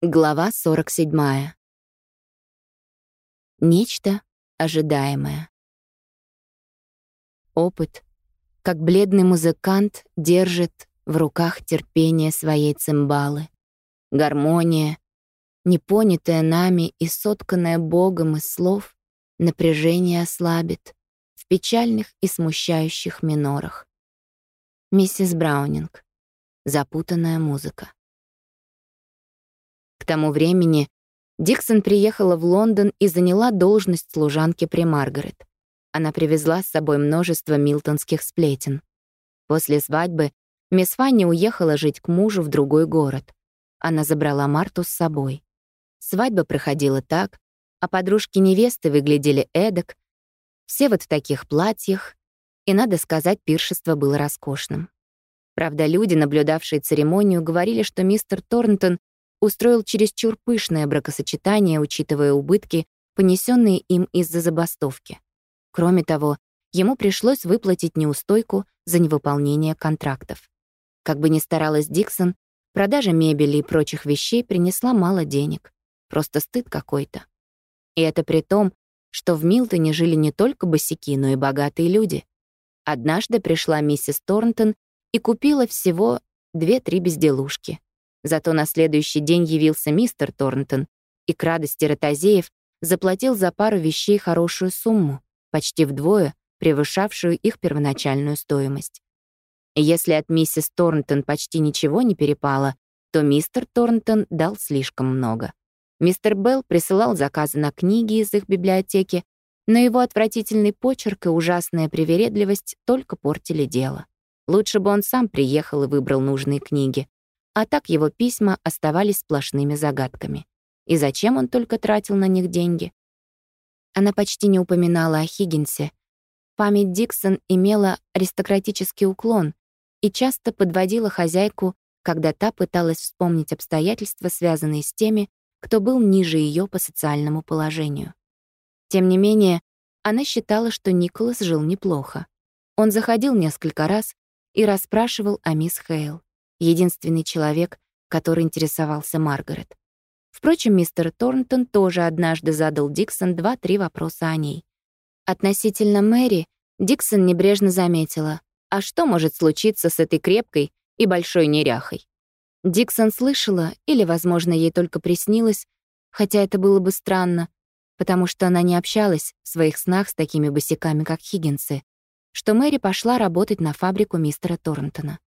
Глава 47. Нечто ожидаемое. Опыт, как бледный музыкант держит в руках терпение своей цимбалы. Гармония, непонятая нами и сотканная Богом из слов, напряжение ослабит в печальных и смущающих минорах. Миссис Браунинг. Запутанная музыка. К тому времени Диксон приехала в Лондон и заняла должность служанки при Маргарет. Она привезла с собой множество милтонских сплетен. После свадьбы мисс Фанни уехала жить к мужу в другой город. Она забрала Марту с собой. Свадьба проходила так, а подружки невесты выглядели эдак, все вот в таких платьях, и, надо сказать, пиршество было роскошным. Правда, люди, наблюдавшие церемонию, говорили, что мистер Торнтон устроил чересчур пышное бракосочетание, учитывая убытки, понесенные им из-за забастовки. Кроме того, ему пришлось выплатить неустойку за невыполнение контрактов. Как бы ни старалась Диксон, продажа мебели и прочих вещей принесла мало денег. Просто стыд какой-то. И это при том, что в Милтоне жили не только босики, но и богатые люди. Однажды пришла миссис Торнтон и купила всего две-три безделушки. Зато на следующий день явился мистер Торнтон и к радости ротозеев заплатил за пару вещей хорошую сумму, почти вдвое превышавшую их первоначальную стоимость. Если от миссис Торнтон почти ничего не перепало, то мистер Торнтон дал слишком много. Мистер Белл присылал заказы на книги из их библиотеки, но его отвратительный почерк и ужасная привередливость только портили дело. Лучше бы он сам приехал и выбрал нужные книги, а так его письма оставались сплошными загадками. И зачем он только тратил на них деньги? Она почти не упоминала о Хиггинсе. Память Диксон имела аристократический уклон и часто подводила хозяйку, когда та пыталась вспомнить обстоятельства, связанные с теми, кто был ниже ее по социальному положению. Тем не менее, она считала, что Николас жил неплохо. Он заходил несколько раз и расспрашивал о мисс Хейл единственный человек, который интересовался Маргарет. Впрочем, мистер Торнтон тоже однажды задал Диксон два-три вопроса о ней. Относительно Мэри Диксон небрежно заметила, а что может случиться с этой крепкой и большой неряхой? Диксон слышала, или, возможно, ей только приснилось, хотя это было бы странно, потому что она не общалась в своих снах с такими босиками, как Хиггинсы, что Мэри пошла работать на фабрику мистера Торнтона.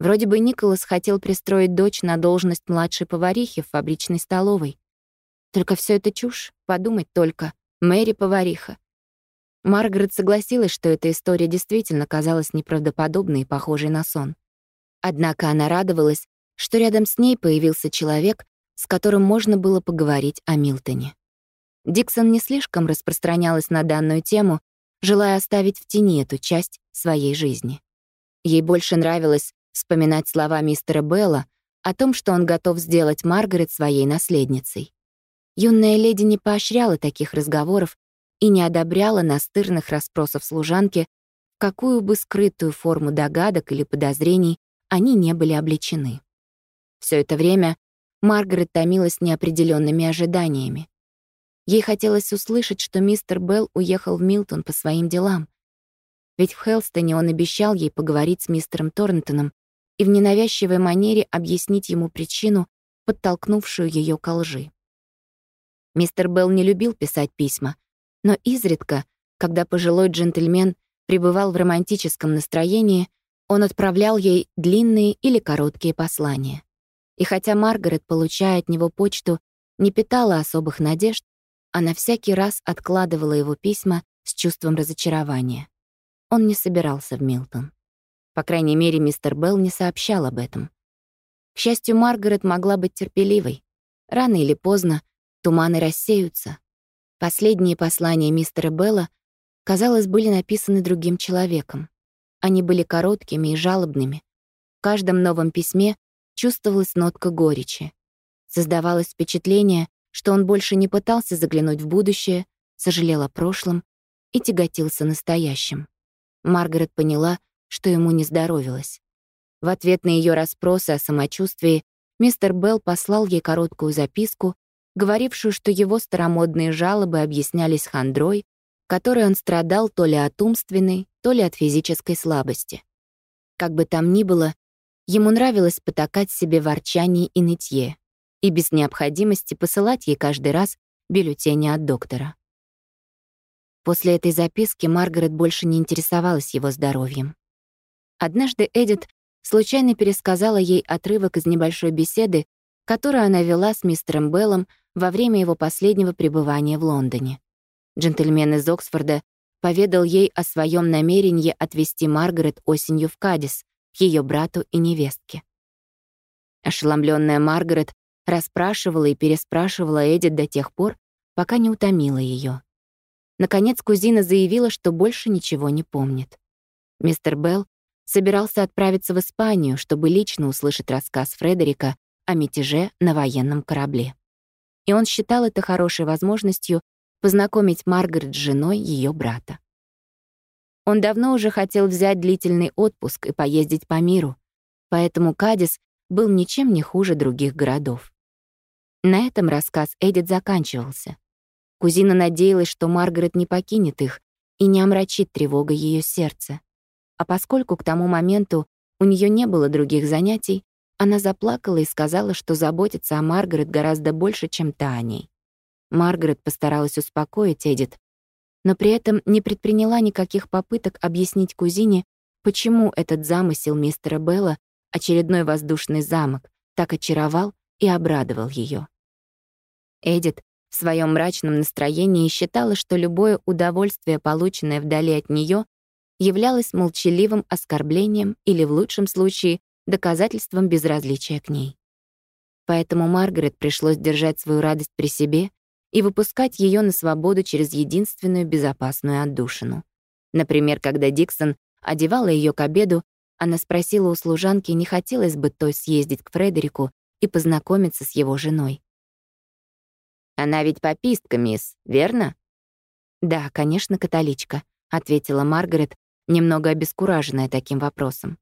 Вроде бы Николас хотел пристроить дочь на должность младшей поварихи в фабричной столовой. Только все это чушь, подумать только. Мэри повариха. Маргарет согласилась, что эта история действительно казалась неправдоподобной и похожей на сон. Однако она радовалась, что рядом с ней появился человек, с которым можно было поговорить о Милтоне. Диксон не слишком распространялась на данную тему, желая оставить в тени эту часть своей жизни. Ей больше нравилось вспоминать слова мистера Белла о том, что он готов сделать Маргарет своей наследницей. Юная леди не поощряла таких разговоров и не одобряла настырных расспросов служанки, какую бы скрытую форму догадок или подозрений они не были обличены. Все это время Маргарет томилась неопределенными ожиданиями. Ей хотелось услышать, что мистер Белл уехал в Милтон по своим делам. Ведь в Хелстоне он обещал ей поговорить с мистером Торнтоном и в ненавязчивой манере объяснить ему причину, подтолкнувшую ее ко лжи. Мистер Белл не любил писать письма, но изредка, когда пожилой джентльмен пребывал в романтическом настроении, он отправлял ей длинные или короткие послания. И хотя Маргарет, получая от него почту, не питала особых надежд, она всякий раз откладывала его письма с чувством разочарования. Он не собирался в Милтон. По крайней мере, мистер Белл не сообщал об этом. К счастью, Маргарет могла быть терпеливой. Рано или поздно туманы рассеются. Последние послания мистера Белла, казалось, были написаны другим человеком. Они были короткими и жалобными. В каждом новом письме чувствовалась нотка горечи. Создавалось впечатление, что он больше не пытался заглянуть в будущее, сожалел о прошлом и тяготился настоящим. Маргарет поняла, что ему не здоровилось. В ответ на ее расспросы о самочувствии мистер Белл послал ей короткую записку, говорившую, что его старомодные жалобы объяснялись хандрой, которой он страдал то ли от умственной, то ли от физической слабости. Как бы там ни было, ему нравилось потакать себе ворчание и нытье, и без необходимости посылать ей каждый раз бюллетени от доктора. После этой записки Маргарет больше не интересовалась его здоровьем. Однажды Эдит случайно пересказала ей отрывок из небольшой беседы, которую она вела с мистером Беллом во время его последнего пребывания в Лондоне. Джентльмен из Оксфорда поведал ей о своем намерении отвезти Маргарет осенью в Кадис, к ее брату и невестке. Ошеломленная Маргарет расспрашивала и переспрашивала Эдит до тех пор, пока не утомила ее. Наконец кузина заявила, что больше ничего не помнит. Мистер Белл собирался отправиться в Испанию, чтобы лично услышать рассказ Фредерика о мятеже на военном корабле. И он считал это хорошей возможностью познакомить Маргарет с женой ее брата. Он давно уже хотел взять длительный отпуск и поездить по миру, поэтому Кадис был ничем не хуже других городов. На этом рассказ Эдит заканчивался. Кузина надеялась, что Маргарет не покинет их и не омрачит тревога ее сердца. А поскольку к тому моменту у нее не было других занятий, она заплакала и сказала, что заботится о Маргарет гораздо больше, чем та о ней. Маргарет постаралась успокоить Эдит, но при этом не предприняла никаких попыток объяснить кузине, почему этот замысел мистера Белла, очередной воздушный замок, так очаровал и обрадовал ее. Эдит в своем мрачном настроении считала, что любое удовольствие, полученное вдали от нее, являлось молчаливым оскорблением или, в лучшем случае, доказательством безразличия к ней. Поэтому Маргарет пришлось держать свою радость при себе и выпускать ее на свободу через единственную безопасную отдушину. Например, когда Диксон одевала ее к обеду, она спросила у служанки, не хотелось бы той съездить к Фредерику и познакомиться с его женой. Она ведь попистка, мисс, верно?» «Да, конечно, католичка», — ответила Маргарет, немного обескураженная таким вопросом.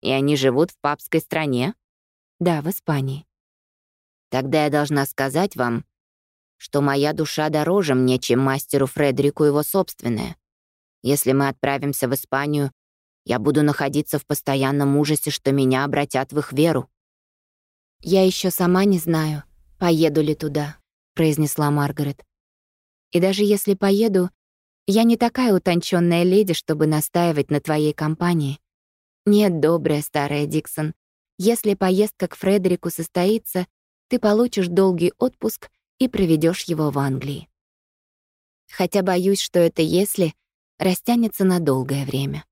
«И они живут в папской стране?» «Да, в Испании». «Тогда я должна сказать вам, что моя душа дороже мне, чем мастеру Фредерику его собственная. Если мы отправимся в Испанию, я буду находиться в постоянном ужасе, что меня обратят в их веру». «Я еще сама не знаю, поеду ли туда», — произнесла Маргарет. «И даже если поеду, я не такая утонченная леди, чтобы настаивать на твоей компании. Нет, добрая старая Диксон, если поездка к Фредерику состоится, ты получишь долгий отпуск и проведешь его в Англии. Хотя боюсь, что это «если» растянется на долгое время».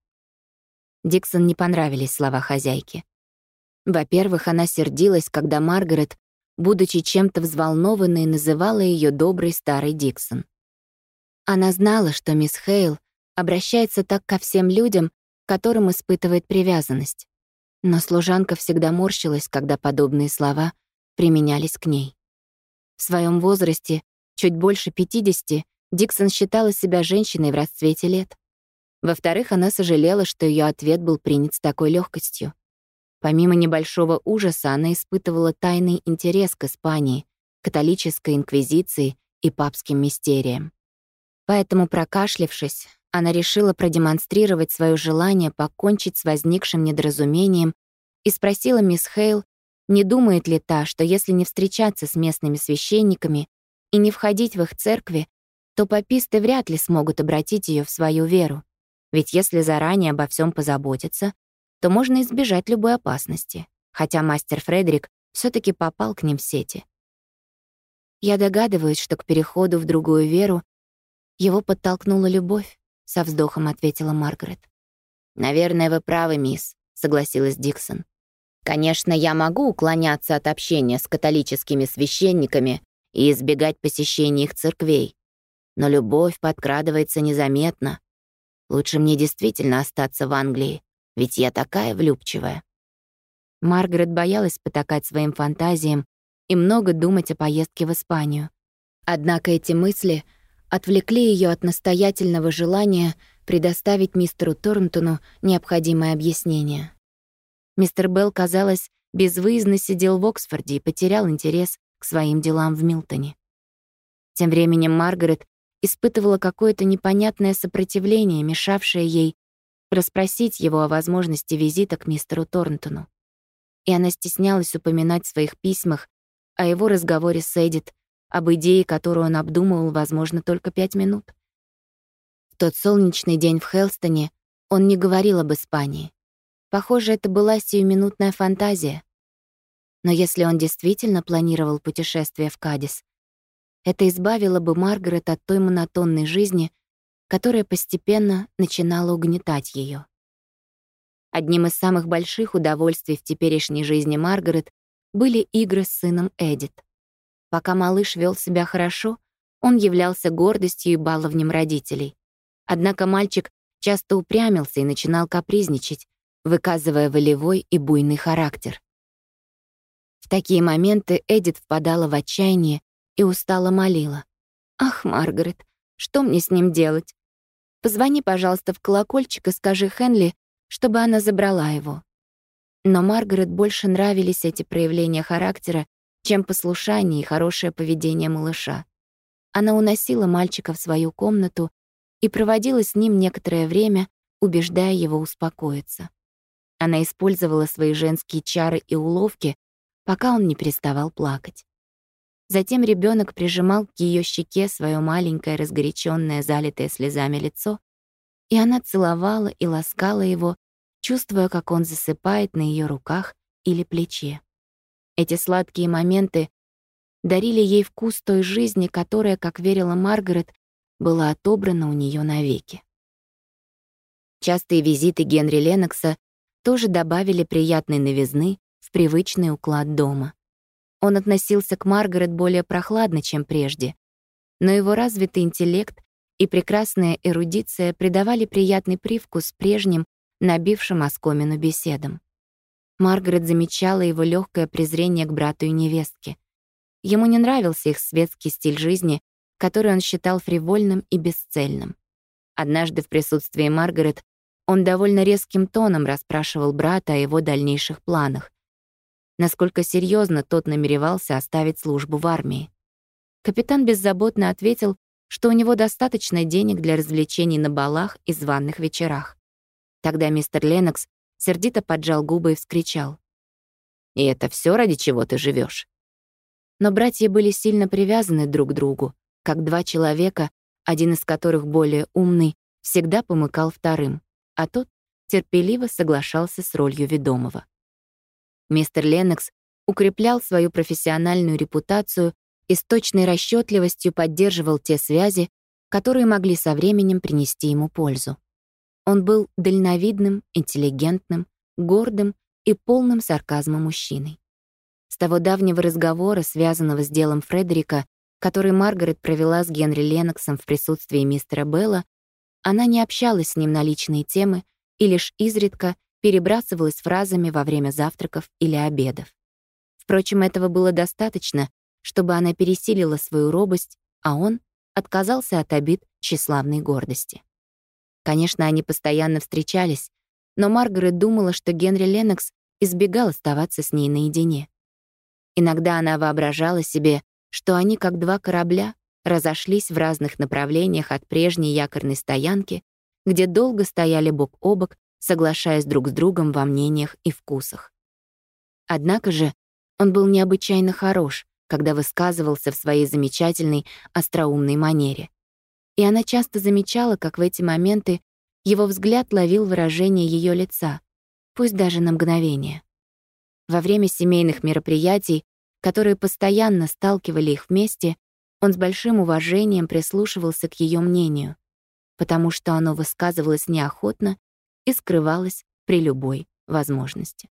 Диксон не понравились слова хозяйки. Во-первых, она сердилась, когда Маргарет будучи чем-то взволнованной, называла ее доброй старой Диксон. Она знала, что мисс Хейл обращается так ко всем людям, которым испытывает привязанность. Но служанка всегда морщилась, когда подобные слова применялись к ней. В своем возрасте, чуть больше 50, Диксон считала себя женщиной в расцвете лет. Во-вторых, она сожалела, что ее ответ был принят с такой легкостью. Помимо небольшого ужаса, она испытывала тайный интерес к Испании, католической инквизиции и папским мистериям. Поэтому, прокашлявшись, она решила продемонстрировать свое желание покончить с возникшим недоразумением и спросила мисс Хейл, не думает ли та, что если не встречаться с местными священниками и не входить в их церкви, то паписты вряд ли смогут обратить ее в свою веру. Ведь если заранее обо всем позаботиться, то можно избежать любой опасности, хотя мастер Фредерик все таки попал к ним в сети. Я догадываюсь, что к переходу в другую веру его подтолкнула любовь, со вздохом ответила Маргарет. «Наверное, вы правы, мисс», — согласилась Диксон. «Конечно, я могу уклоняться от общения с католическими священниками и избегать посещения их церквей, но любовь подкрадывается незаметно. Лучше мне действительно остаться в Англии, ведь я такая влюбчивая. Маргарет боялась потакать своим фантазиям и много думать о поездке в Испанию. Однако эти мысли отвлекли ее от настоятельного желания предоставить мистеру Торнтону необходимое объяснение. Мистер Белл, казалось, безвыездно сидел в Оксфорде и потерял интерес к своим делам в Милтоне. Тем временем Маргарет испытывала какое-то непонятное сопротивление, мешавшее ей расспросить его о возможности визита к мистеру Торнтону. И она стеснялась упоминать в своих письмах о его разговоре с Эдит, об идее, которую он обдумывал, возможно, только пять минут. В тот солнечный день в Хелстоне он не говорил об Испании. Похоже, это была сиюминутная фантазия. Но если он действительно планировал путешествие в Кадис, это избавило бы Маргарет от той монотонной жизни, которая постепенно начинала угнетать ее. Одним из самых больших удовольствий в теперешней жизни Маргарет были игры с сыном Эдит. Пока малыш вел себя хорошо, он являлся гордостью и баловнем родителей. Однако мальчик часто упрямился и начинал капризничать, выказывая волевой и буйный характер. В такие моменты Эдит впадала в отчаяние и устало молила. «Ах, Маргарет, что мне с ним делать? Позвони, пожалуйста, в колокольчик и скажи Хенли, чтобы она забрала его». Но Маргарет больше нравились эти проявления характера, чем послушание и хорошее поведение малыша. Она уносила мальчика в свою комнату и проводила с ним некоторое время, убеждая его успокоиться. Она использовала свои женские чары и уловки, пока он не переставал плакать. Затем ребенок прижимал к ее щеке свое маленькое, разгоряченное, залитое слезами лицо, и она целовала и ласкала его, чувствуя, как он засыпает на ее руках или плече. Эти сладкие моменты дарили ей вкус той жизни, которая, как верила Маргарет, была отобрана у нее навеки. Частые визиты Генри Ленокса тоже добавили приятной новизны в привычный уклад дома. Он относился к Маргарет более прохладно, чем прежде, но его развитый интеллект и прекрасная эрудиция придавали приятный привкус прежним, набившим оскомину беседам. Маргарет замечала его легкое презрение к брату и невестке. Ему не нравился их светский стиль жизни, который он считал фривольным и бесцельным. Однажды в присутствии Маргарет он довольно резким тоном расспрашивал брата о его дальнейших планах. Насколько серьезно тот намеревался оставить службу в армии. Капитан беззаботно ответил, что у него достаточно денег для развлечений на балах и званных вечерах. Тогда мистер Ленокс сердито поджал губы и вскричал. «И это все ради чего ты живешь? Но братья были сильно привязаны друг к другу, как два человека, один из которых более умный, всегда помыкал вторым а тот терпеливо соглашался с ролью ведомого. Мистер Леннокс укреплял свою профессиональную репутацию и с точной расчетливостью поддерживал те связи, которые могли со временем принести ему пользу. Он был дальновидным, интеллигентным, гордым и полным сарказма мужчиной. С того давнего разговора, связанного с делом Фредерика, который Маргарет провела с Генри Ленноксом в присутствии мистера Белла, она не общалась с ним на личные темы и лишь изредка перебрасывалась фразами во время завтраков или обедов. Впрочем, этого было достаточно, чтобы она пересилила свою робость, а он отказался от обид тщеславной гордости. Конечно, они постоянно встречались, но Маргарет думала, что Генри Леннокс избегал оставаться с ней наедине. Иногда она воображала себе, что они как два корабля, разошлись в разных направлениях от прежней якорной стоянки, где долго стояли бок о бок, соглашаясь друг с другом во мнениях и вкусах. Однако же он был необычайно хорош, когда высказывался в своей замечательной остроумной манере. И она часто замечала, как в эти моменты его взгляд ловил выражение ее лица, пусть даже на мгновение. Во время семейных мероприятий, которые постоянно сталкивали их вместе, он с большим уважением прислушивался к ее мнению, потому что оно высказывалось неохотно и скрывалось при любой возможности.